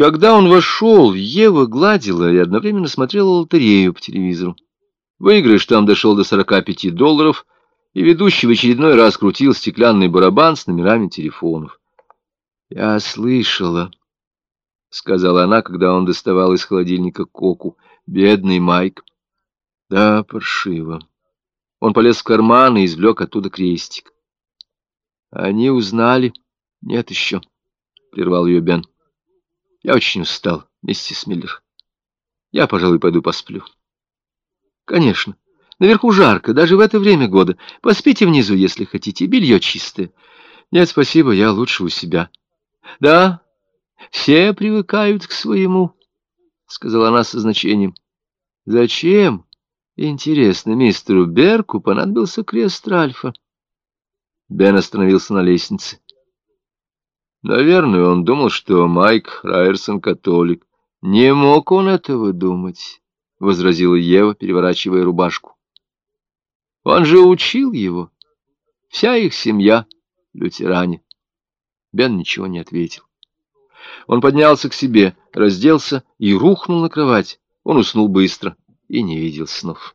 Когда он вошел, Ева гладила и одновременно смотрела лотерею по телевизору. Выигрыш там дошел до 45 долларов, и ведущий в очередной раз крутил стеклянный барабан с номерами телефонов. «Я слышала», — сказала она, когда он доставал из холодильника коку. «Бедный Майк». «Да, паршиво». Он полез в карман и извлек оттуда крестик. «Они узнали?» «Нет еще», — прервал ее Бен. Я очень устал, миссис Миллер. Я, пожалуй, пойду посплю. Конечно. Наверху жарко, даже в это время года. Поспите внизу, если хотите. Белье чистое. Нет, спасибо, я лучше у себя. Да, все привыкают к своему, — сказала она со значением. Зачем, интересно, мистеру Берку понадобился крест Ральфа? Бен остановился на лестнице. Наверное, он думал, что Майк Райерсон католик. Не мог он этого думать, — возразила Ева, переворачивая рубашку. Он же учил его. Вся их семья — лютеране. Бен ничего не ответил. Он поднялся к себе, разделся и рухнул на кровать. Он уснул быстро и не видел снов.